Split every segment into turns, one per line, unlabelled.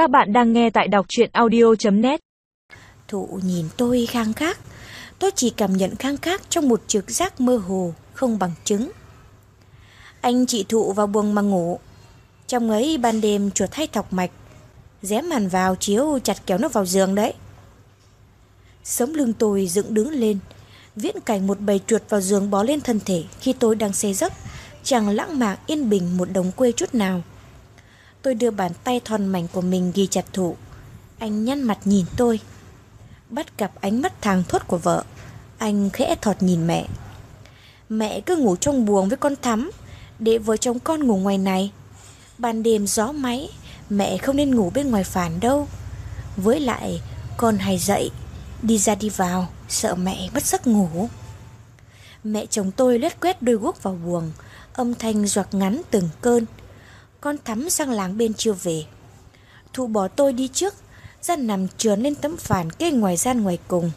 Các bạn đang nghe tại đọc truyện audio.net
Thụ nhìn tôi khang khác. Tôi chỉ cảm nhận khang khác trong một trực giác mơ hồ, Không bằng chứng. Anh chị Thụ vào buồng mà ngủ. Trong ấy ban đêm chuột hay thọc mạch Ré màn vào chiếu chặt kéo nó vào giường đấy. Sống lưng tôi dựng đứng lên, Viễn cảnh một bầy chuột vào giường bó lên thân thể Khi tôi đang say giấc, Chẳng lãng mạn yên bình một đồng quê chút nào. Tôi đưa bàn tay thon mảnh của mình ghi chặt thụ Anh nhăn mặt nhìn tôi. Bắt gặp ánh mắt thang thốt của vợ, Anh khẽ thọt nhìn mẹ. Mẹ cứ ngủ trong buồng với con thắm, Để vợ chồng con ngủ ngoài này. Ban đêm gió máy, Mẹ không nên ngủ bên ngoài phản đâu. Với lại, con hay dậy, Đi ra đi vào, Sợ mẹ mất giấc ngủ. Mẹ chồng tôi lết quét đôi guốc vào buồng, Âm thanh giọt ngắn từng cơn. Con thắm sang làng bên chưa về Thụ bỏ tôi đi trước gian nằm trườn lên tấm phản kê ngoài gian ngoài cùng.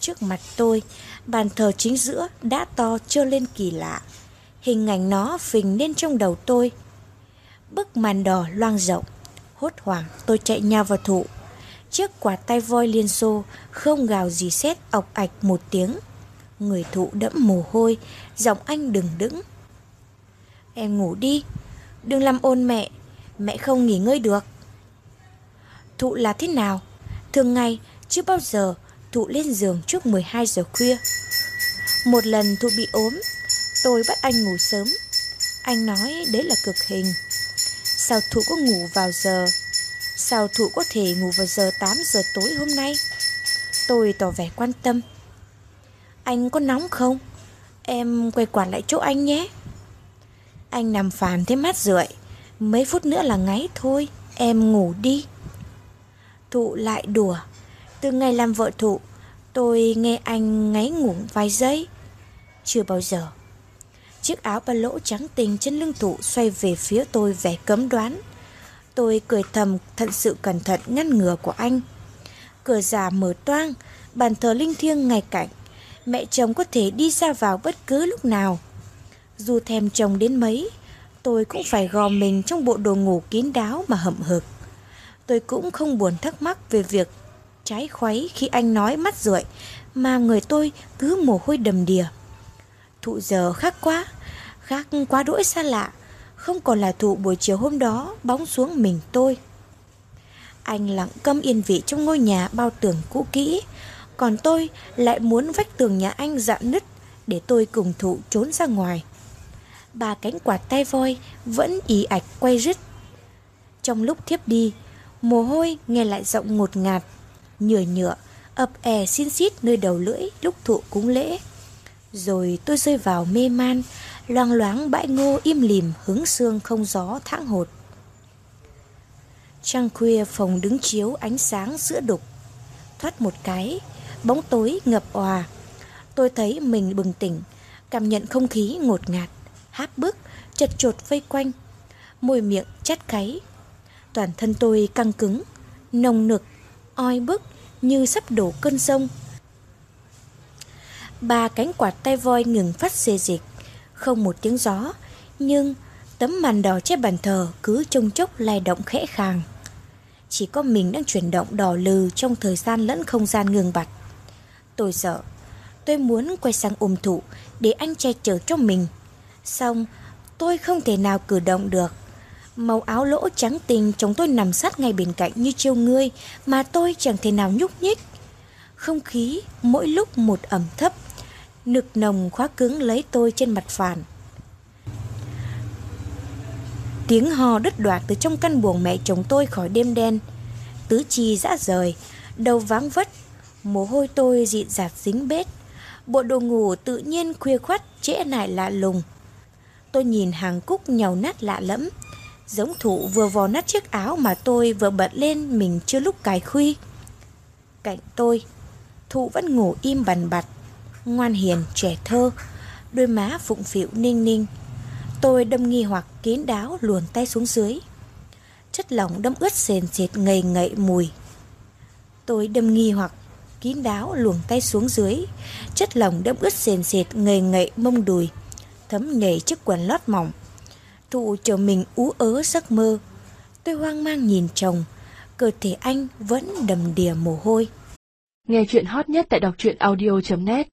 Trước mặt tôi, bàn thờ chính giữa đã to trơ lên kỳ lạ. Hình ảnh nó phình lên trong đầu tôi. Bức màn đỏ loang rộng, hốt hoảng tôi chạy nhau vào thụ. Chiếc quả tay voi liên xô không gào gì xét ọc ạch một tiếng. Người thụ đẫm mồ hôi, giọng anh đừng đứng. Em ngủ đi, đừng làm ôn mẹ, mẹ không nghỉ ngơi được. Thụ là thế nào? Thường ngày, chưa bao giờ Thụ lên giường trước 12 giờ khuya. Một lần Thụ bị ốm, tôi bắt anh ngủ sớm. Anh nói đấy là cực hình. Sao Thụ có ngủ vào giờ? Sao Thụ có thể ngủ vào giờ 8 giờ tối hôm nay? Tôi tỏ vẻ quan tâm. Anh có nóng không? Em quay quản lại chỗ anh nhé. Anh nằm phàn thế mát rượi. Mấy phút nữa là ngáy thôi. Em ngủ đi. Thụ lại đùa. Từ ngày làm vợ thụ, tôi nghe anh ngáy ngủ vài giây. Chưa bao giờ. Chiếc áo ba lỗ trắng tinh trên lưng thụ xoay về phía tôi vẻ cấm đoán. Tôi cười thầm thận sự cẩn thận ngăn ngừa của anh. Cửa già mở toang, bàn thờ linh thiêng ngay cạnh. Mẹ chồng có thể đi ra vào bất cứ lúc nào. Dù thèm chồng đến mấy, tôi cũng phải gò mình trong bộ đồ ngủ kín đáo mà hậm hực tôi cũng không buồn thắc mắc về việc trái khuấy khi anh nói mắt rượi mà người tôi cứ mồ hôi đầm đìa. Thụ giờ khác quá, khác quá đỗi xa lạ, không còn là thụ buổi chiều hôm đó bóng xuống mình tôi. Anh lặng câm yên vị trong ngôi nhà bao tường cũ kỹ, còn tôi lại muốn vách tường nhà anh dạn nứt để tôi cùng thụ trốn ra ngoài. Ba cánh quạt tay voi vẫn ý ạch quay rứt. Trong lúc thiếp đi, Mồ hôi nghe lại giọng ngột ngạt Nhựa nhựa ập è xin xít nơi đầu lưỡi lúc thụ cúng lễ. Rồi tôi rơi vào mê man Loang loáng bãi ngô im lìm hứng xương không gió thãng hột. Trăng khuya phòng đứng chiếu ánh sáng giữa đục. Thoát một cái Bóng tối ngập òa. Tôi thấy mình bừng tỉnh Cảm nhận không khí ngột ngạt. Háp bức chật chột vây quanh Môi miệng chát cáy Toàn thân tôi căng cứng, nồng nực, oi bức như sắp đổ cơn sông. Ba cánh quạt tay voi ngừng phát xê dịch, không một tiếng gió, nhưng tấm màn đỏ trên bàn thờ cứ trông chốc lay động khẽ khàng. Chỉ có mình đang chuyển động đỏ lừ trong thời gian lẫn không gian ngừng bặt. Tôi sợ, tôi muốn quay sang ôm thụ để anh che chở cho mình. Xong, tôi không thể nào cử động được. Màu áo lỗ trắng tinh chúng tôi nằm sát ngay bên cạnh như chiêu ngươi mà tôi chẳng thể nào nhúc nhích. Không khí mỗi lúc một ẩm thấp, nực nồng khóa cứng lấy tôi trên mặt phản. Tiếng hò đứt đoạt từ trong căn buồng mẹ chồng tôi khỏi đêm đen. Tứ chi dã rời, đầu váng vất, mồ hôi tôi dị dạt dính bết. Bộ đồ ngủ tự nhiên khuya khoắt trễ nải lạ lùng. Tôi nhìn hàng cúc nhàu nát lạ lẫm, Giống thụ vừa vò nát chiếc áo mà tôi vừa bật lên mình chưa lúc cài khuy. Cạnh tôi, thụ vẫn ngủ im bằn bặt, ngoan hiền, trẻ thơ, đôi má phụng phịu ninh ninh. Tôi đâm nghi hoặc kín đáo luồn tay xuống dưới. Chất lỏng đâm ướt sền sệt ngầy ngậy mùi. Tôi đâm nghi hoặc kín đáo luồn tay xuống dưới. Chất lỏng đâm ướt sền sệt ngầy ngậy mông đùi. Thấm nhảy chiếc quần lót mỏng Thụ chờ mình ú ớ giấc mơ Tôi hoang mang nhìn chồng, cơ thể anh vẫn đầm đìa mồ hôi.
Nghe chuyện hot nhất tại đọc truyện audio.net